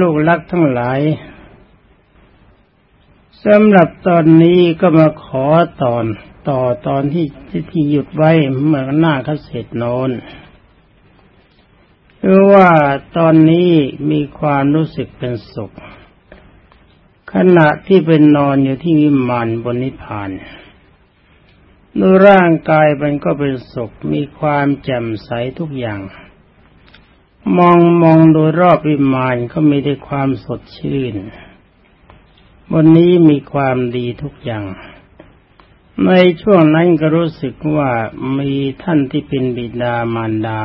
ลูกรักทั้งหลายสำหรับตอนนี้ก็มาขอตอนต่อตอนที่ที่ที่หยุดไว้เมื่อหน้าเขาเสร็จโนนคือว่าตอนนี้มีความรู้สึกเป็นสุข ขณะที่เป็นนอนอยู่ที่วิมานบนนิพพานร่างกายมันก็เป็นสุขมีความแจ่มใสทุกอย่าง มองมองโดยรอบวิมานก็มีแต่ความสดชื่นบนนี้มีความดีทุกอย่าง ในช่วงนั้นก็รู้สึกว่ามีท่านที่เป็นบิดามารดา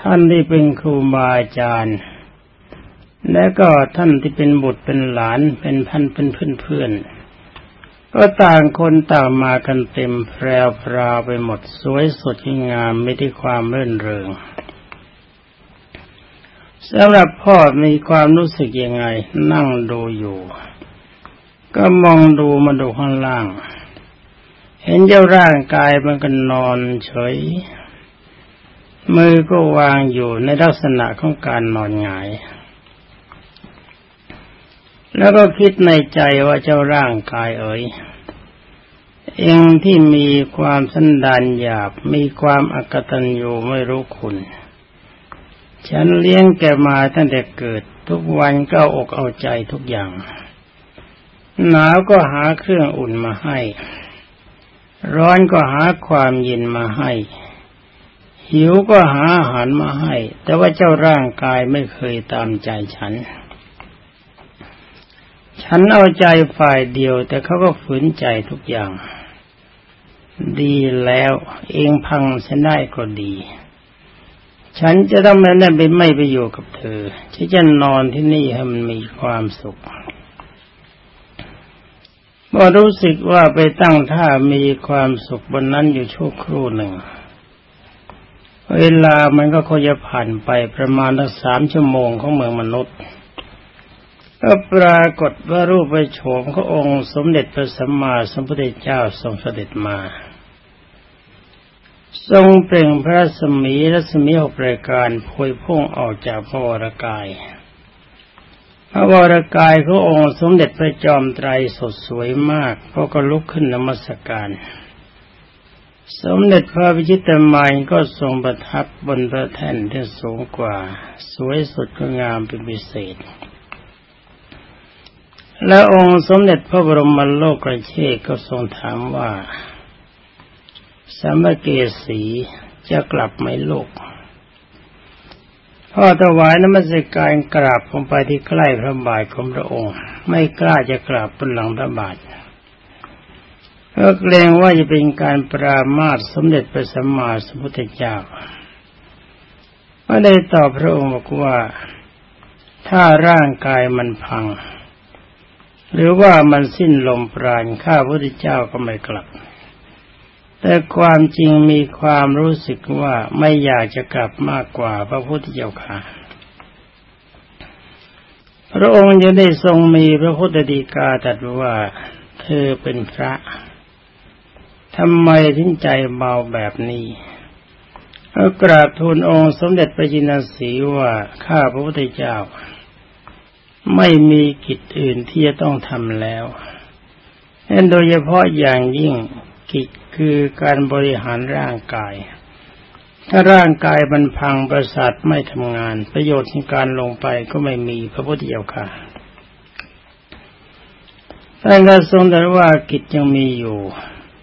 ท่านที่เป็นครูบาอาจารย์ และก็ท่านที่เป็นบุตรเป็นหลานเป็นพันเป็นเพื่อนเพื่อนก็ต่างคนต่างมากันเต็มแพรวพราวไปหมดสวยสดงามไม่ได้ความเรื่นเริง สำหรับพ่อมีความรู้สึกยังไง นั่งดูอยู่ ก็มองดูมาดูข้างล่าง เห็นเจ้าร่างกายมันก็นอนเฉย มือก็วางอยู่ในลักษณะของการนอนหงาย แล้วก็คิดในใจว่าเจ้าร่างกายเอ๋ยเองที่มีความสันดานหยาบมีความอกตัญญูไม่รู้คุณ ฉันเลี้ยงแกมาตั้งแต่เกิด ทุกวันก็อกเอาใจทุกอย่าง หนาวก็หาเครื่องอุ่นมาให้ ร้อนก็หาความเย็นมาให้ หิวก็หาอาหารมาให้ แต่ว่าเจ้าร่างกายไม่เคยตามใจฉัน ฉันเอาใจฝ่ายเดียว แต่เขาก็ฝืนใจทุกอย่าง ดีแล้ว เองพังฉันได้ก็ดี ฉันจะต้องไม่ได้ไปไม่ไปอยู่กับเธอฉันจะนอนที่นี่ให้มันมีความสุขพอรู้สึกว่าไปตั้งท่ามีความสุขบนนั้นอยู่ชั่วครู่หนึ่ง เวลามันก็คงจะผ่านไปประมาณสักสามชั่วโมงของเมืองมนุษย์ก็ปรากฏว่ารูปไปโฉมขององค์สมเด็จพระสัมมาสัมพุทธเจ้าทรงเสด็จมา ทรงเปล่งพระสมีรัศมีหกรายการพวยพุ่งออกจากพระวรกาย พระวรกายขององค์สมเด็จพระจอมไตรสดสวยมากพระก็ลุกขึ้นนมัสการ สมเด็จพระวิชิตมายก็ทรงประทับบนพระแท่นที่สูงกว่า สวยสดก็งามเป็นพิเศษ และองค์สมเด็จพระบรมโลกกระเชษก็ทรงถามว่า สมเกสีจะกลับไหมลูกพ่อถวายน้ำมันสการกราบลงไปที่ใกล้พระบาทของพระองค์ ไม่กล้าจะกราบบนหลังพระบาทเพราะเกรงว่าจะเป็นการปรามาสสมเด็จพระสัมมาสัมพุทธเจ้าก็ได้ตอบพระองค์บอกว่าถ้าร่างกายมันพัง หรือว่ามันสิ้นลมปราณข้าพระพุทธเจ้าก็ไม่กลับ แต่ความจริงมีความรู้สึกว่าไม่อยากจะกลับมากกว่าพระพุทธเจ้าค่ะพระองค์จะได้ทรงมีพระพุทธดีกาตรัสว่าเธอเป็นพระทำไมถึงใจเบาแบบนี้ก็กราบทูลองค์สมเด็จพระจินสีว่าข้าพระพุทธเจ้า ไม่มีกิจอื่นที่จะต้องทำแล้วโดยเฉพาะอย่างยิ่งกิจ คือการบริหารร่างกาย ถ้าร่างกายมันพังประสาทไม่ทำงาน ประโยชน์ในการลงไปก็ไม่มีพระพุทธเจ้าค่ะท่านก็ทรงตรัสว่ากิจยังมีอยู่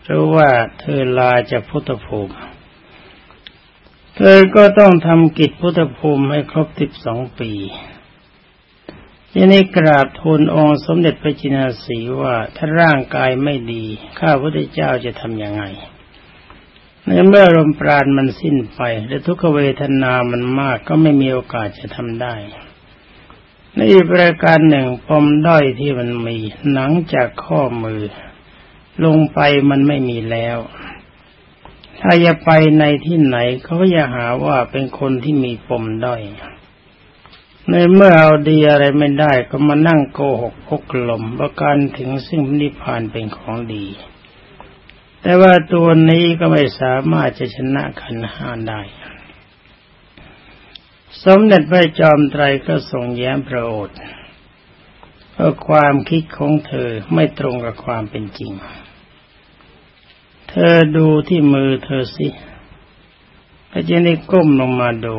เพราะว่าเธอลาจากพุทธภูมิ เธอก็ต้องทำกิจพุทธภูมิให้ครบสิบสองปี ทีนี้กราบทูลองค์สมเด็จพระจินาสีว่าถ้าร่างกายไม่ดีข้าพระเจ้าจะทำยังไงในเมื่อลมปราณมันสิ้นไป และทุกขเวทนามันมากก็ไม่มีโอกาสจะทำได้ ในอีกประการหนึ่งปมด้อยที่มันมีหนังจากข้อมือ ลงไปมันไม่มีแล้ว ถ้าจะไปในที่ไหนเขาก็จะหาว่าเป็นคนที่มีปมด้อย ในเมื่อเอาดีอะไรไม่ได้ก็มานั่งโกหกพกลมประกันถึงซึ่งนิพพานเป็นของดี แต่ว่าตัวนี้ก็ไม่สามารถจะชนะขันห้าได้ สมเด็จพระจอมไตรก็ทรงแย้มพระโอษฐ์เพราะความคิดของเธอไม่ตรงกับความเป็นจริง เธอดูที่มือเธอสิพระเจ้าได้ก้มลงมาดู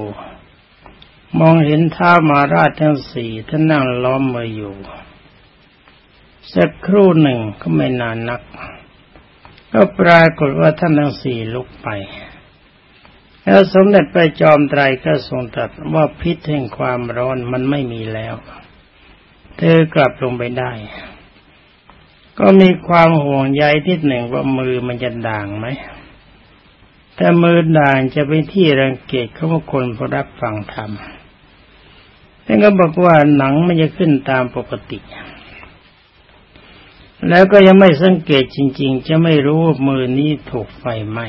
มองเห็นท้ามาราชทั้งสี่ท่านนั่งล้อมมือยู่สักครู่หนึ่งก็ไม่นานนัก ก็ปรากฏว่าท่านทั้งสี่ลุกไป แล้วสมเด็จไปจอมไตรก็ทรงตรัสว่าพิษแห่งความร้อนมันไม่มีแล้ว เธอกลับลงไปได้ ก็มีความห่วงใยที่หนึ่งว่ามือมันจะด่างไหมแต่มือด่างจะเป็นที่รังเกียจเขาว่าคนพอรับฟังธรรม ท่านก็บอกว่าหนังมันจะขึ้นตามปกติ แล้วก็ยังไม่สังเกตจริง ๆ จะไม่รู้ว่ามือนี้ถูกไฟไหม้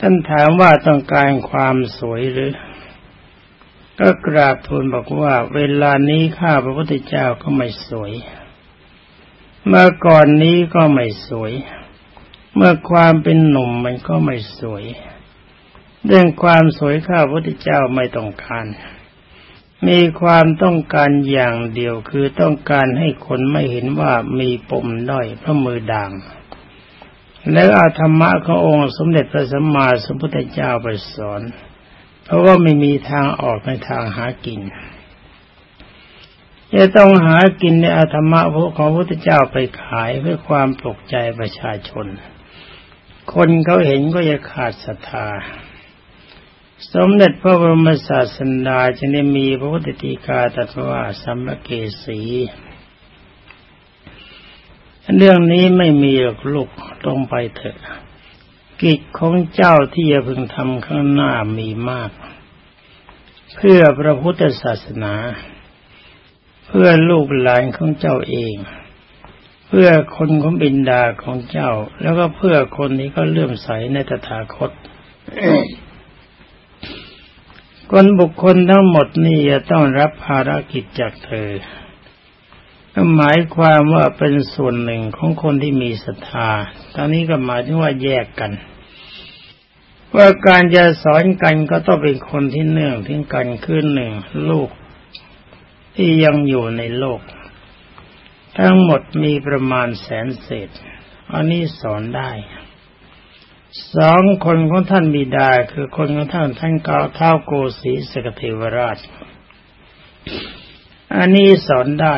ท่านถามว่าต้องการความสวยหรือ ก็กราบทูลบอกว่า เวลานี้ข้าพระพุทธเจ้าก็ไม่สวย เมื่อก่อนนี้ก็ไม่สวย เมื่อความเป็นหนุ่มมันก็ไม่สวย เรื่องความสวยข้าพระพุทธเจ้าไม่ต้องการ มีความต้องการอย่างเดียวคือต้องการให้คนไม่เห็นว่ามีปมด้อยพระมือด่าง แล้วอาธรรมะขององค์สมเด็จพระสัมมาสัมพุทธเจ้าไปสอน เพราะว่าไม่มีทางออกในทางหากิน จะต้องหากินในอาธรรมะของพระพุทธเจ้าไปขายเพื่อความปลุกใจประชาชน คนเขาเห็นก็จะขาดศรัทธา สมเด็จพระบรมศาสดาจะได้มีพระพุทธตีกาตรัสว่าสัมมเกสีเรื่องนี้ไม่มีหรอกลูกตรงไปเถอะ กิจของเจ้าที่จะพึงทำข้างหน้ามีมาก เพื่อพระพุทธศาสนา เพื่อลูกหลานของเจ้าเอง เพื่อคนของบินดาของเจ้า แล้วก็เพื่อคนที่ก็เลื่อมใสในตถาคต คนบุคคลทั้งหมดนี่จะต้องรับภารกิจจากเธอหมายความว่าเป็นส่วนหนึ่งของคนที่มีศรัทธาตอนนี้ก็หมายถึงว่าแยกกัน ว่าการจะสอนกันก็ต้องเป็นคนที่เนื่องถึงกันคือหนึ่งลูก ที่ยังอยู่ในโลก ทั้งหมดมีประมาณแสนเศษ อันนี้สอนได้ สองคนของท่านบิดาคือคนของท่านท่านกาวเท้าโกสีสกเทวราช อันนี้สอนได้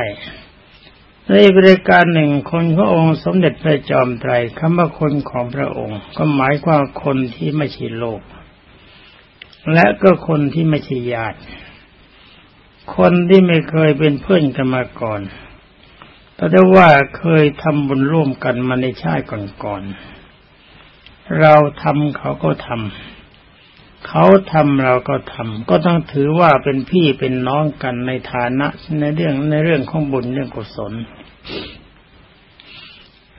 ในบริการหนึ่งคนขององค์สมเด็จพระจอมไตรคำว่าคนของพระองค์ ก็หมายความคนที่ไม่ใช่โลก และก็คนที่ไม่ใช่ญาติ คนที่ไม่เคยเป็นเพื่อนกันมาก่อนแต่ได้ว่าเคยทำบุญร่วมกันมาในชาติก่อนๆ เราทำเขาก็ทำเขาทำเราก็ทำก็ต้องถือว่าเป็นพี่เป็นน้องกันในฐานะในเรื่องในเรื่องของบุญเรื่องกุศล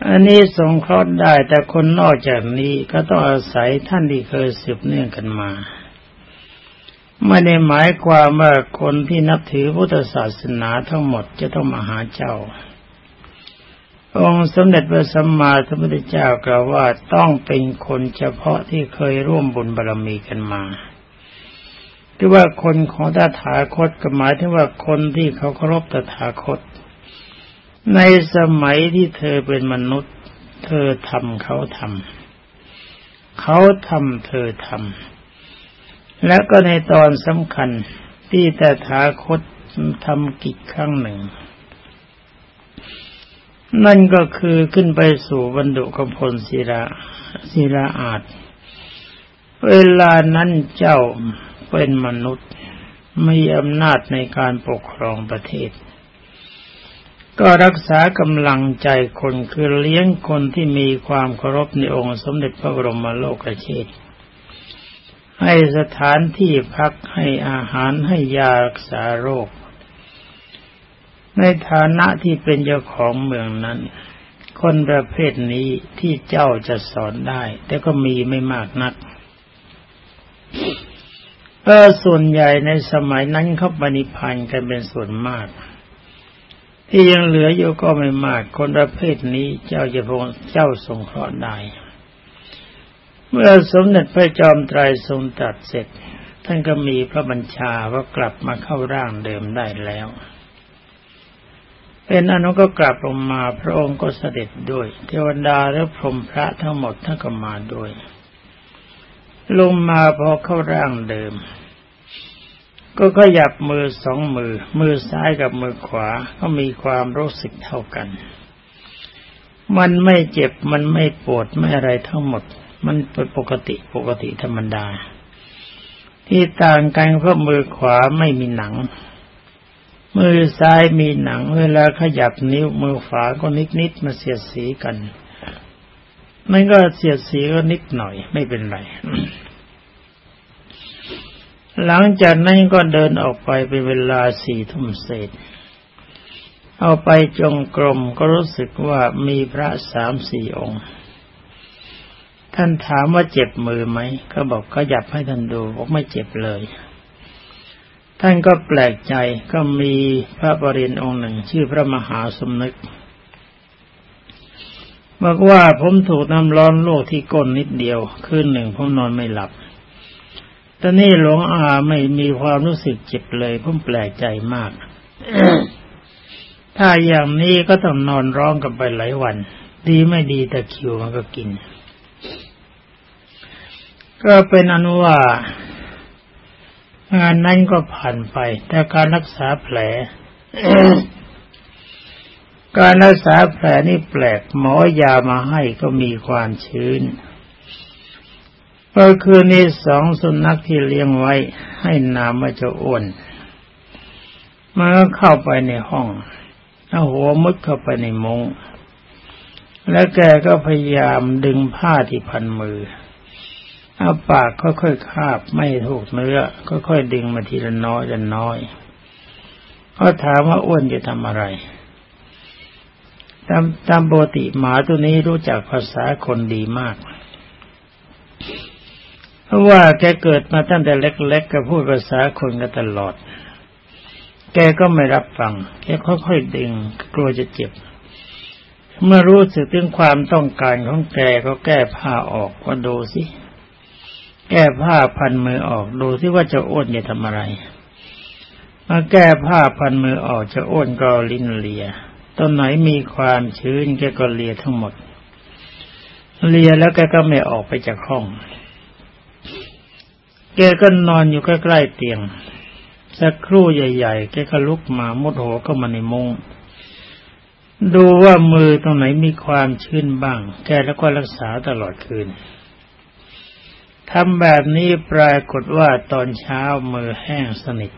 อันนี้สงเคราะห์ได้แต่คนนอกจากนี้ก็ต้องอาศัยท่านที่เคยสืบเนื่องกันมาไม่ได้หมายความว่าคนที่นับถือพุทธศาสนาทั้งหมดจะต้องมาหาเจ้า องค์สมเด็จพระสัมมาสัมพุทธเจ้ากล่าวว่าต้องเป็นคนเฉพาะที่เคยร่วมบุญบารรมีกันมาคือว่าคนของตถาคตก็หมายถึงว่าคนที่เขาเคารพตถาคต ในสมัยที่เธอเป็นมนุษย์ เธอทำเขาทำเขาทำเธอทำและก็ในตอนสำคัญที่ตถาคตทำกิจครั้งหนึ่ง นั่นก็คือขึ้นไปสู่บรรดุกพลศิราศิราอาจ เวลานั้นเจ้าเป็นมนุษย์มีอำนาจในการปกครองประเทศ ก็รักษากำลังใจคนคือเลี้ยงคนที่มีความเคารพในองค์สมเด็จพระบรมโลกเชษให้สถานที่พักให้อาหารให้ยารักษาโรค ในฐานะที่เป็นเจ้าของเมืองนั้น คนประเภทนี้ที่เจ้าจะสอนได้ แต่ก็มีไม่มากนักเออส่วนใหญ่ในสมัยนั้นเขาปณิพันธ์กันเป็นส่วนมาก ที่ยังเหลืออยู่ก็ไม่มาก คนประเภทนี้เจ้าจะพงเจ้าทรงเคราะห์ได้ เมื่อสมเด็จพระจอมไตรทรงตรัสเสร็จ ท่านก็มีพระบัญชาว่ากลับมาเข้าร่างเดิมได้แล้ว เป็นอนุก็กลับลงมาพระองค์ก็เสด็จด้วย เทวดาและพรหมพระทั้งหมดท่านก็มาด้วย ลงมาพอเข้าร่างเดิม ก็ขยับมือสองมือ มือซ้ายกับมือขวาก็มีความรู้สึกเท่ากัน มันไม่เจ็บมันไม่ปวดไม่อะไรทั้งหมด มันเป็นปกติปกติธรรมดา ที่ต่างกันเพราะมือขวาไม่มีหนัง มือซ้ายมีหนัง เวลาขยับนิ้วมือขวาก็นิดนิดมาเสียดสีกัน มันก็เสียดสีก็นิดหน่อย ไม่เป็นไร หลังจากนั้นก็เดินออกไปเป็นเวลาสี่ทุ่มเศษ เอาไปจงกรมก็รู้สึกว่ามีพระสามสี่องค์ ท่านถามว่าเจ็บมือไหมเขาบอกก็หยับให้ท่านดูบอกไม่เจ็บเลย ท่านก็แปลกใจก็มีพระบรินองค์หนึ่ง ชื่อพระมหาสมนึกบอกว่าผมถูกน้ำร้อนโลกที่ก้นนิดเดียว คืนหนึ่งผมนอนไม่หลับตอนนี้หลวงอาไม่มีความรู้สึกเจ็บเลย ผมแปลกใจมาก ถ้าอย่างนี้ก็ต้องนอนร้องกันไปหลายวัน ดีไม่ดีแต่คิวมันก็กิน ก็เป็นอนุว่า งานนั้นก็ผ่านไป แต่การรักษาแผล การรักษาแผลนี่แปลกหมอยามาให้ก็มีความชื้นก็คือนี่สองสุนัขที่เลี้ยงไว้ ให้นามว่าจ้าอ้วนมันก็เข้าไปในห้องเอาหัวมุดเข้าไปในมงแล้วแกก็พยายามดึงผ้าที่พันมือ เอาปากค่อยๆคาบไม่ถูกเนื้อค่อยๆดึงมาทีละน้อยละน้อยเขาถามว่าอ้วนจะทำอะไรตามตามปกติหมาตัวนี้รู้จักภาษาคนดีมาก เพราะว่าแกเกิดมาตั้งแต่เล็กๆก็พูดภาษาคนกันตลอด แกก็ไม่รับฟัง แกค่อยๆดึงกลัวจะเจ็บ เมื่อรู้สึกถึงความต้องการของแกก็แก้ผ้าออกก็ดูสิ แก้ผ้าพันมือออกดูที่ว่าจะอ้วนจะทำอะไรมาแก้ผ้าพันมือออกจะอ้วนก็ลิ้นเลียต้นไหนมีความชื้นแกก็เลียทั้งหมด เลียแล้วแกก็ไม่ออกไปจากห้อง แกก็นอนอยู่ใกล้ๆเตียง สักครู่ใหญ่ๆ แกก็ลุกมามุดหัวก็มาในมุงดูว่ามือตรงไหนมีความชื้นบ้าง แกแล้วก็รักษาตลอดคืน ทำแบบนี้ปรากฏว่าตอนเช้ามือแห้งสนิท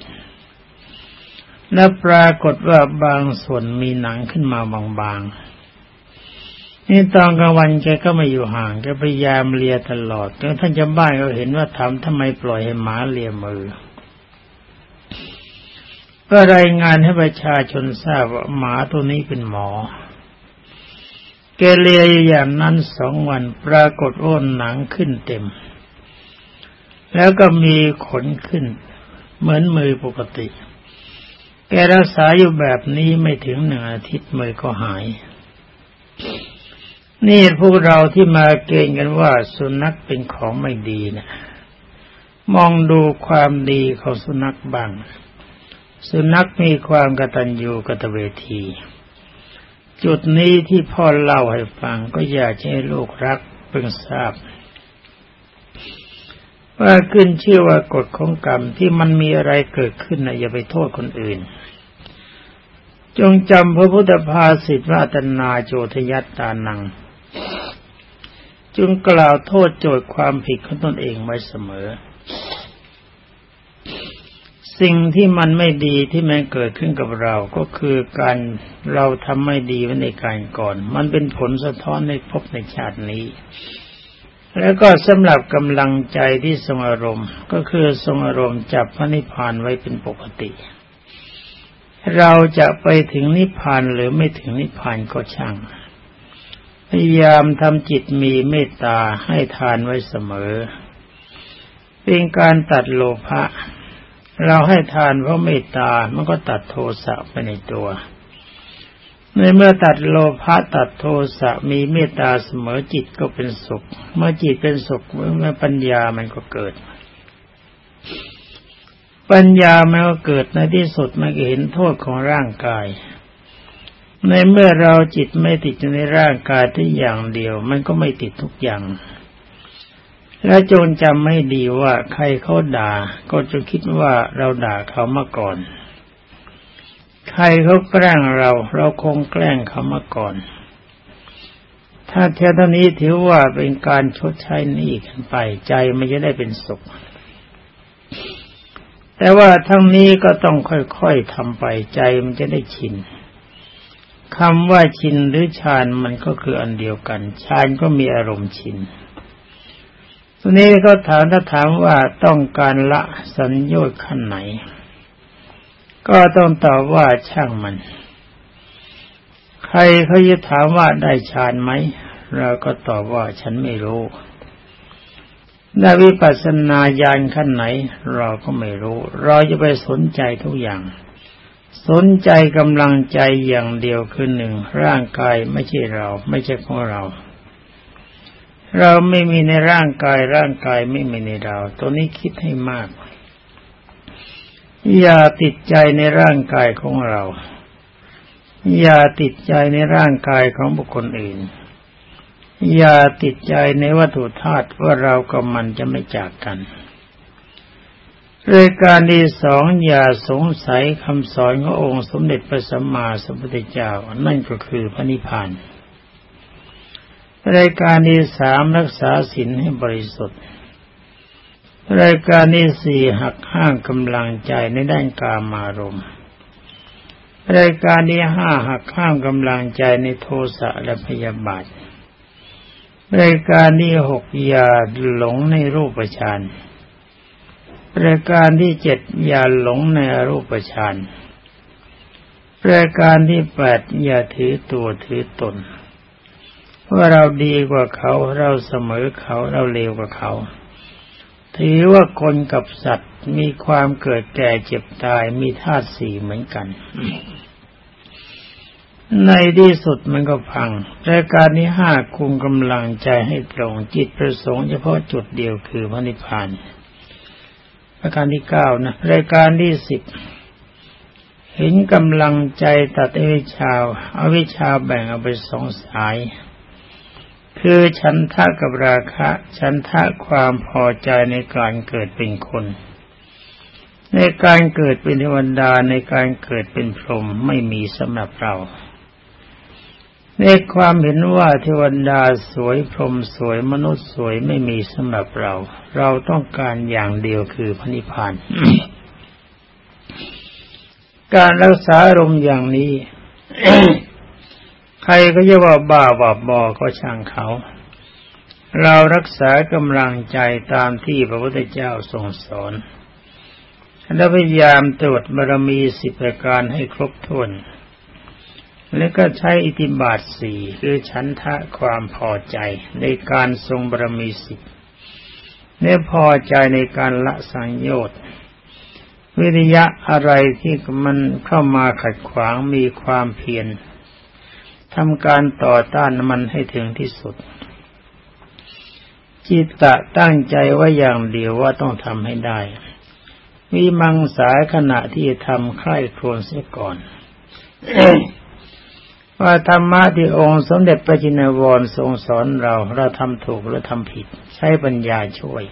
และปรากฏว่าบางส่วนมีหนังขึ้นมาบางๆ นี่ตอนกลางวันแกก็ไม่อยู่ห่างแกพยายามเลียตลอดจนท่านจำบ้านก็เห็นว่าทำทำไมปล่อยให้หมาเลียมือ ก็รายงานให้ประชาชนทราบว่าหมาตัวนี้เป็นหมอแกเลียอย่างนั้นสองวันปรากฏว่าหนังขึ้นเต็ม แล้วก็มีขนขึ้น เหมือนมือปกติ แกรักษาอยู่แบบนี้ไม่ถึงหนึ่งอาทิตย์มือก็หาย นี่พวกเราที่มาเกณฑ์กันว่าสุนัขเป็นของไม่ดีนะมองดูความดีของสุนัขบ้าง สุนัขมีความกตัญญูกตเวที จุดนี้ที่พ่อเล่าให้ฟังก็อยากให้ลูกรักเพิ่งทราบ ว่าขึ้นชื่อว่ากฎของกรรมที่มันมีอะไรเกิดขึ้นนะอย่าไปโทษคนอื่น จงจำพระพุทธภาษิตว่าตนาโจทยัตตานัง จึงกล่าวโทษโจทย์ความผิดของตนเองไว้เสมอ สิ่งที่มันไม่ดีที่มันเกิดขึ้นกับเราก็คือการเราทำไม่ดีไว้ในการก่อน มันเป็นผลสะท้อนในภพในชาตินี้ แล้วก็สำหรับกำลังใจที่ทรงอารมณ์ ก็คือทรงอารมณ์จับพระนิพพานไว้เป็นปกติ เราจะไปถึงนิพพานหรือไม่ถึงนิพพานก็ช่าง พยายามทำจิตมีเมตตาให้ทานไว้เสมอ เป็นการตัดโลภะเราให้ทานเพราะเมตตามันก็ตัดโทสะไปในตัว ในเมื่อตัดโลภะตัดโทสะมีเมตตาเสมอจิตก็เป็นสุข เมื่อจิตเป็นสุขเมื่อปัญญามันก็เกิด ปัญญามันก็เกิดในที่สุดมันก็เห็นโทษของร่างกาย ในเมื่อเราจิตไม่ติดในร่างกายที่อย่างเดียว มันก็ไม่ติดทุกอย่าง และจงจำไม่ดีว่าใครเขาด่า ก็จะคิดว่าเราด่าเขามาก่อน ใครเขาแกล้งเรา เราคงแกล้งเขามาก่อน ถ้าเท่านี้ถือว่าเป็นการชดใช้หนี้กันไปใจมันจะได้เป็นสุข แต่ว่าทั้งนี้ก็ต้องค่อยๆทำไปใจมันจะได้ชินคำว่าชินหรือฌานมันก็คืออันเดียวกันฌานก็มีอารมณ์ชินทีนี้ก็ถามถ้าถามว่าต้องการละสัญญาขั้นไหน ก็ต้องตอบว่าช่างมัน ใครเขาจะถามว่าได้ฌานไหม เราก็ตอบว่าฉันไม่รู้ได้วิปัสสนาญาณขั้นไหน เราก็ไม่รู้ เราจะไปสนใจทุกอย่าง สนใจกำลังใจอย่างเดียวคือหนึ่ง ร่างกายไม่ใช่เรา ไม่ใช่ของเรา เราไม่มีในร่างกายร่างกายไม่มีในเรา ตัวนี้คิดให้มาก อย่าติดใจในร่างกายของเรา อย่าติดใจในร่างกายของบุคคลอื่น อย่าติดใจในวัตถุธาตุว่าเรากับมันจะไม่จากกันรายการที่สองอย่าสงสัยคำสอนขององค์สมเด็จพระสัมมาสัมพุทธเจ้า นั่นก็คือพระนิพพานรายการที่สามรักษาศีลให้บริสุทธิ์ รายการที่สี่หักห้างกำลังใจในด้านกามารมณ์รายการที่ห้าหักห้ามกำลังใจในโทสะและพยาบาทรายการที่หกอย่าหลงในรูปฌานรายการที่เจ็ดอย่าหลงในรูปฌานรายการที่แปดอย่าถือตัวถือตนว่าเราดีกว่าเขาเราเสมอเขาเราเลวกว่าเขา ถือว่าคนกับสัตว์มีความเกิดแก่เจ็บตายมีธาตุสี่เหมือนกัน ในที่สุดมันก็พังรายการที่ห้าคุมกำลังใจให้ตรงจิตประสงค์เฉพาะจุดเดียวคือพระนิพพานรายการที่เก้านะรายการที่สิบเห็นกำลังใจตัดอวิชาอาวิชาแบ่งเอาไปสองสาย คือฉันทะกับราคะ ฉันทะความพอใจในการเกิดเป็นคน ในการเกิดเป็นเทวดาในการเกิดเป็นพรหมไม่มีสำหรับเรา ในความเห็นว่าเทวดาสวยพรหมสวยมนุษย์สวยไม่มีสำหรับเรา เราต้องการอย่างเดียวคือพระนิพพานการรักษาอารมณ์อย่างนี้ ใครก็จะว่าบ้าบาบอก็ช่างเขา เรารักษากำลังใจตามที่พระพุทธเจ้าทรงสอนและพยายามตรวจบารมีสิบประการให้ครบถ้วน แล้วก็ใช้อิติบาทสี่คือฉันทะความพอใจในการทรงบารมีสิบเนี่ยพอใจในการละสังโยชน์วิริยะอะไรที่มันเข้ามาขัดขวางมีความเพียร ทำการต่อต้านมันให้ถึงที่สุด จิตตะตั้งใจว่าอย่างเดียวว่าต้องทำให้ได้วิมังสายขณะที่ทำใคร่ครวญเสียก่อน ว่าธรรมะที่องค์สมเด็จพระจินวรทรงสอนเราเราทำถูกหรือทำผิด ใช้ปัญญาช่วย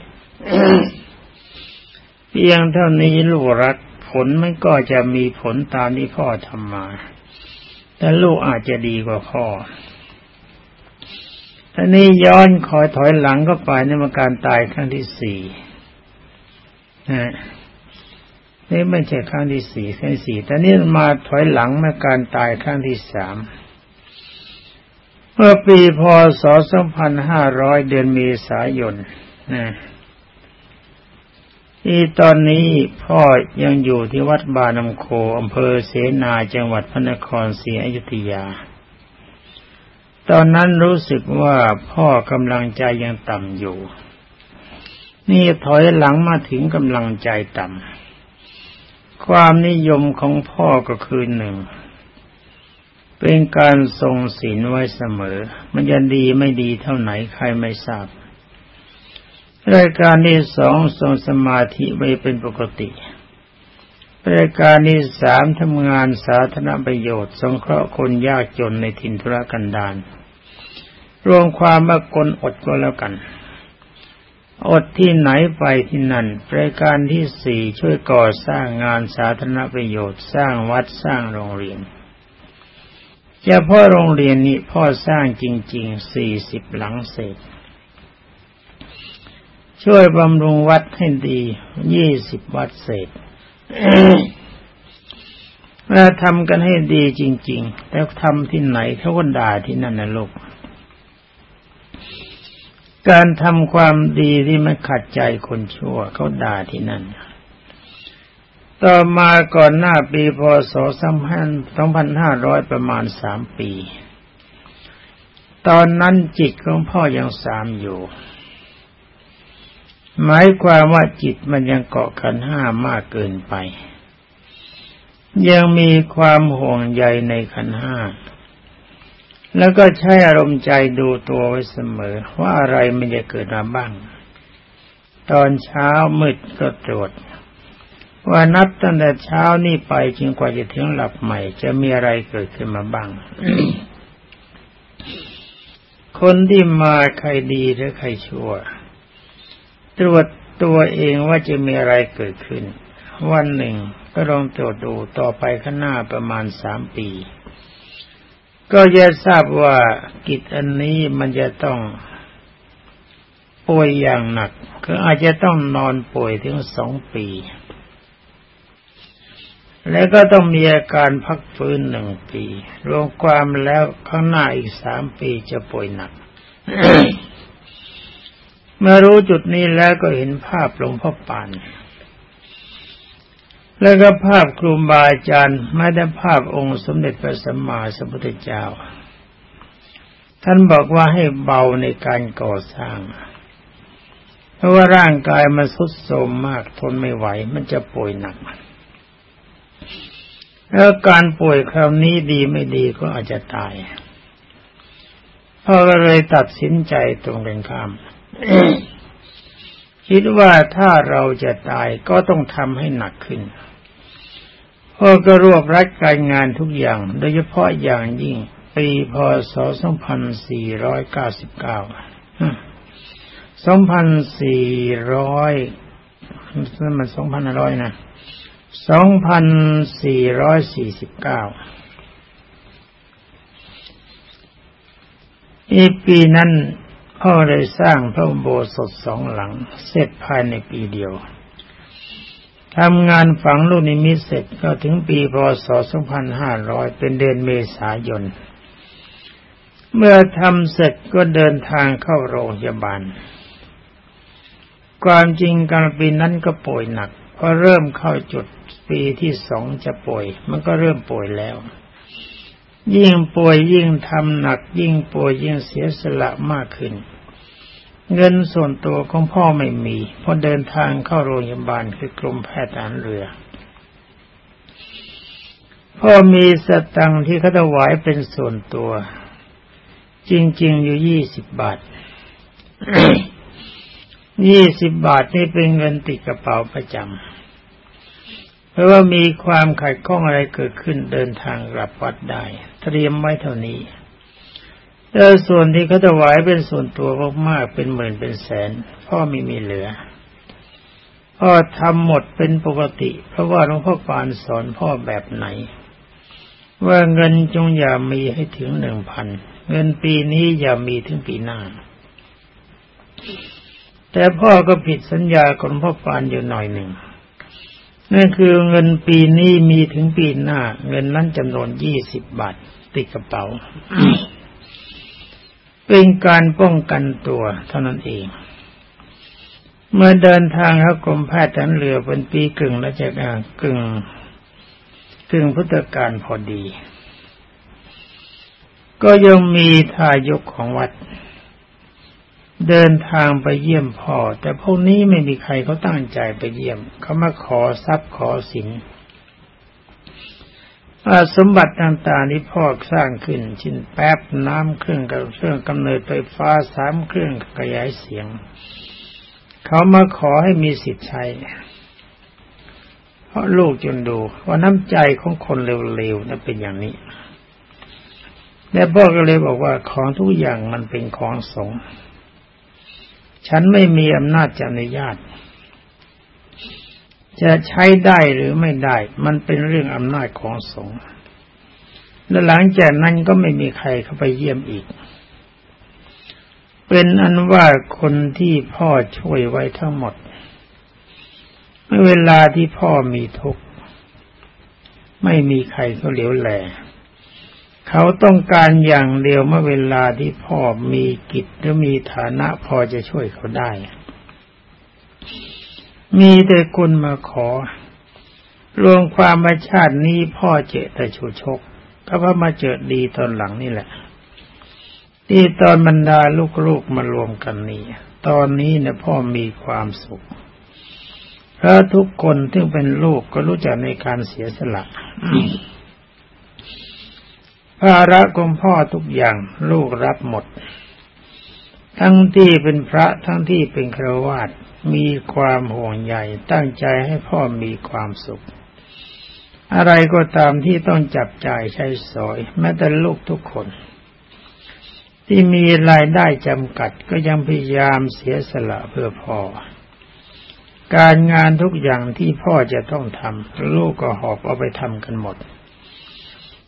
เพียงเท่านี้ลูกรักผลมันก็จะมีผลตามที่พ่อทำมา แต่ลูกอาจจะดีกว่าพ่อท่านี้ย้อนคอยถอยหลังก็ไปในมาการตายครั้งที่สี่นะนี่ไม่ใช่ครั้งที่สี่ครั้งที่สี่แต่นี่มาถอยหลังมื่อการตายครั้งที่สามเมื่อปีพศ 2500 เดือนเมษายนนะ ที่ตอนนี้พ่อยังอยู่ที่วัดบานำโคอำเภอเสนาจังหวัดพระนครศรีอยุธยา ตอนนั้นรู้สึกว่าพ่อกำลังใจยังต่ำอยู่ นี่ถอยหลังมาถึงกำลังใจต่ำ ความนิยมของพ่อก็คือหนึ่ง เป็นการทรงศีลไว้เสมอ มันจะดีไม่ดีเท่าไหนใครไม่ทราบ รายการที่สองทรงสมาธิไว้เป็นปกติ รายการที่สามทำงานสาธารณประโยชน์ สงเคราะห์คนยากจนในถิ่นทุรกันดารรวมความว่ากลอดก็แล้วกัน อดที่ไหนไปที่นั่นรายการที่สี่ช่วยก่อสร้างงานสาธารณประโยชน์ สร้างวัดสร้างโรงเรียนเฉพาะโรงเรียนนี้พ่อสร้างจริงๆสี่สิบหลังเศษ ช่วยบำรุงวัดให้ดียี่สิบวัดเศษเราทำกันให้ดีจริง ๆ แล้วทำที่ไหนเขาก็ด่าที่นั่นนะลูก การทำความดีที่ไม่ขัดใจคนชั่วเขาด่าที่นั่น ต่อมาก่อนหน้าปีพศ2500 ประมาณสามปี ตอนนั้นจิตของพ่อยังสามอยู่ หมายความว่าจิตมันยังเกาะขันห้ามากเกินไป ยังมีความห่วงใยในขันห้า แล้วก็ใช้อารมณ์ใจดูตัวไว้เสมอ ว่าอะไรมันจะเกิดมาบ้าง ตอนเช้ามืดก็ตรวจ ว่านับตั้งแต่เช้านี่ไปจึงกว่าจะถึงหลับใหม่ จะมีอะไรเกิดขึ้นมาบ้าง คนที่มาใครดีหรือใครชั่ว ตรวจตัวเองว่าจะมีอะไรเกิดขึ้น วันหนึ่งก็ลองตรวจดูต่อไปข้างหน้าประมาณสามปี ก็จะทราบว่ากิจอันนี้มันจะต้องป่วยอย่างหนักคืออาจจะต้องนอนป่วยถึงสองปี แล้วก็ต้องมีอาการพักฟื้นหนึ่งปี รวมความแล้วข้างหน้าอีกสามปีจะป่วยหนัก เมื่อรู้จุดนี้แล้วก็เห็นภาพหลวงพ่อปาน แล้วก็ภาพครูบาอาจารย์ไม่ได้ภาพองค์สมเด็จพระสัมมาสัมพุทธเจ้า ท่านบอกว่าให้เบาในการก่อสร้าง เพราะว่าร่างกายมันสุดโทรมมากทนไม่ไหว มันจะป่วยหนักแล้วการป่วยคราวนี้ดีไม่ดีก็อาจจะตายพ่อก็เลยตัดสินใจตรงกันข้าม คิดว่าถ้าเราจะตายก็ต้องทำให้หนักขึ้นพ่อก็รวบรัดการงานทุกอย่าง โดยเฉพาะอย่างยิ่ง ปีพศ 2499 2400นั่นมัน2500 นะ 2449 อีปีนั้น พ่อได้สร้างพระโบสถสองหลัง เสร็จภายในปีเดียวทำงานฝังลูกนิมิตเสร็จก็ถึงปีพศ 2500 เป็นเดือนเมษายน เมื่อทำเสร็จก็เดินทางเข้าโรงพยาบาล ความจริงการปีนั้นก็ป่วยหนักพอเริ่มเข้าจุดปีที่สองจะป่วย มันก็เริ่มป่วยแล้ว ยิ่งป่วยยิ่งทำหนัก ยิ่งป่วยยิ่งเสียสละมากขึ้น เงินส่วนตัวของพ่อไม่มีพอเดินทางเข้าโรงพยาบาลคือกรมแพทย์ทหารเรือ พ่อมีสตังที่เขาถวายเป็นส่วนตัว จริง ๆ อยู่ยี่สิบบาทยี่สิบบาทนี่เป็นเงินติดกระเป๋าประจำเพราะว่ามีความขัดข้องอะไรเกิดขึ้นเดินทางกลับวัดได้ เตรียมไว้เท่านี้ แต่ส่วนที่เขาถวายเป็นส่วนตัวมากๆเป็นหมื่นเป็นแสน พ่อไม่มีเหลือ พ่อทำหมดเป็นปกติ เพราะว่าหลวงพ่อปานสอนพ่อแบบไหน ว่าเงินจงอย่ามีให้ถึงหนึ่งพันเงินปีนี้อย่ามีถึงปีหน้า แต่พ่อก็ผิดสัญญาของพ่อปานอยู่หน่อยหนึ่งนั่นคือเงินปีนี้มีถึงปีหน้า เงินนั้นจำนวนยี่สิบบาทติดกระเป๋า เป็นการป้องกันตัวเท่านั้นเอง เมื่อเดินทางเข้ากรมแพทย์ทันเรือเป็นปีกึ่งและจะกึ่งกึ่งพุทธกาลพอดี ก็ยังมีทายกของวัด เดินทางไปเยี่ยมพ่อ แต่พวกนี้ไม่มีใครเขาตั้งใจไปเยี่ยม เขามาขอทรัพย์ขอสิน สมบัติต่างๆที่พ่อสร้างขึ้นชิ้นแป๊บน้ำเครื่องกับเครื่องกำเนิดไฟฟ้าสามเครื่องขยายเสียง เขามาขอให้มีสิทธิ์ใช้เพราะลูกจนดูว่าน้ำใจของคนเร็วๆนั้นเป็นอย่างนี้และพ่อก็เลยบอกว่าของทุกอย่างมันเป็นของสงฆ์ฉันไม่มีอำนาจจะอนุญาต จะใช้ได้หรือไม่ได้ มันเป็นเรื่องอำนาจของสงฆ์และหลังจากนั้นก็ไม่มีใครเข้าไปเยี่ยมอีก เป็นอันว่าคนที่พ่อช่วยไว้ทั้งหมดเมื่อเวลาที่พ่อมีทุกข์ไม่มีใครเขาเหลียวแล เขาต้องการอย่างเดียวเมื่อเวลาที่พ่อมีกิจหรือมีฐานะพอจะช่วยเขาได้ มีแต่คุณมาขอ รวมความมาชาตินี้พ่อเจตชูชก ก็เพราะมาเจอดีตอนหลังนี่แหละ ที่ตอนบรรดาลูกๆมารวมกันนี่ตอนนี้เนี่ยพ่อมีความสุขเพราะทุกคนที่เป็นลูกก็รู้จักในการเสียสละภาระของพ่อทุกอย่างลูกรับหมด ทั้งที่เป็นพระทั้งที่เป็นครวาส มีความห่วงใยตั้งใจให้พ่อมีความสุข อะไรก็ตามที่ต้องจับจ่ายใช้สอย แม้แต่ลูกทุกคน ที่มีรายได้จำกัดก็ยังพยายามเสียสละเพื่อพ่อ การงานทุกอย่างที่พ่อจะต้องทำลูกก็หอบเอาไปทำกันหมด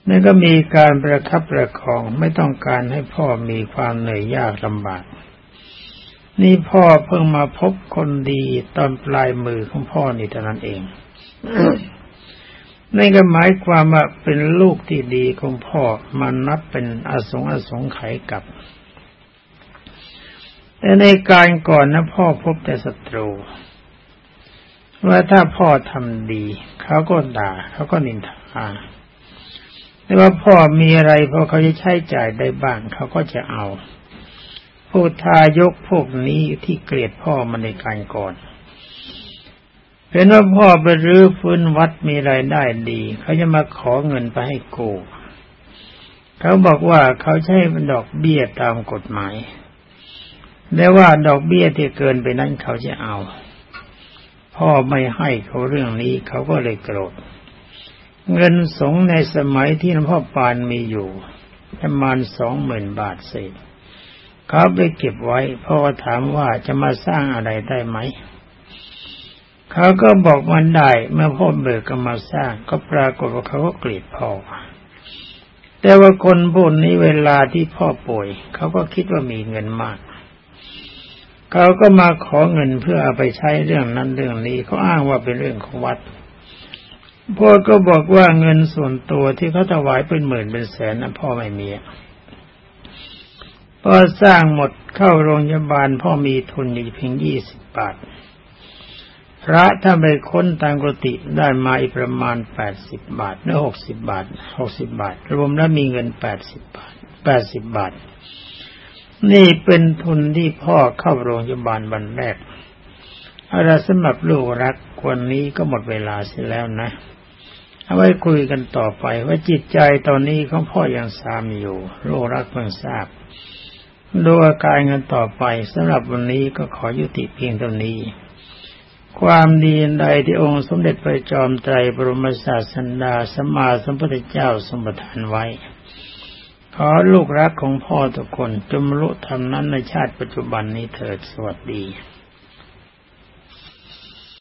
นั่นก็มีการประคับประคองไม่ต้องการให้พ่อมีความเหนื่อยยากลำบาก นี่พ่อเพิ่งมาพบคนดีตอนปลายมือของพ่อนี่เท่านั้นเองนั่นก็หมายความว่าเป็นลูกที่ดีของพ่อมันนับเป็นอสงอสงไขยกับ แต่ในการก่อนนะพ่อพบแต่ศัตรู ว่าถ้าพ่อทำดี เขาก็ด่า เขาก็นินทาแต่ว่าพ่อมีอะไรพอเขาจะใช้จ่ายได้บ้าง เขาก็จะเอา ผู้ทายกพวกนี้ที่เกลียดพ่อมาในการก่อนเห็นว่าพ่อไปรื้อฟื้นวัดมีไรายได้ดี เขาจะมาขอเงินไปให้โกเขาบอกว่าเขาใช้ดอกเบี้ยตามกฎหมายแต่ว่าดอกเบี้ยที่เกินไปนั้นเขาจะเอา พ่อไม่ให้เขาเรื่องนี้เขาก็เลยโกรธ เงินสงในสมัยที่หลวงพ่อปานมีอยู่ ประมาณสองหมื่นบาทเศษ เขาไปเก็บไว้พ่อถามว่าจะมาสร้างอะไรได้ไหมเขาก็บอกมันได้เมื่อพ่อเบิกก็มาสร้าง ก็ปรากฏว่าเขาก็เกลียดพ่อแต่ว่าคนพวกนี้เวลาที่พ่อป่วย เขาก็คิดว่ามีเงินมาก เขาก็มาขอเงินเพื่อเอาไปใช้เรื่องนั้นเรื่องนี้เขาอ้างว่าเป็นเรื่องของวัดพ่อก็บอกว่าเงินส่วนตัวที่เขาถวายเป็นหมื่นเป็นแสนนะพ่อไม่มี พอสร้างหมดเข้าโรงพยาบาลพ่อมีทุนอยู่เพียงยี่สิบบาท พระถ้าไปค้นตามกติได้มาอีกประมาณแปดสิบบาทหรือหกสิบบาทหกสิบบาท รวมแล้วมีเงินแปดสิบบาทแปดสิบบาท นี่เป็นทุนที่พ่อเข้าโรงพยาบาลวันแรกอะไรสำหรับลูกรักคนนี้ก็หมดเวลาเสียแล้วนะเอาไว้คุยกันต่อไปว่าจิตใจตอนนี้ของพ่อยังสามอยู่โรครักเพิ่งทราบ ดูอาการกันต่อไปสำหรับวันนี้ก็ขอยุติเพียงเท่านี้ ความดีใดที่องค์สมเด็จพระจอมไตรบรมศาสดาสมมาสัมพุทธเจ้าสมบัติไว้ ขอลูกรักของพ่อทุกคนจมรุทำนั้นในชาติปัจจุบันนี้เถิดสวัสดี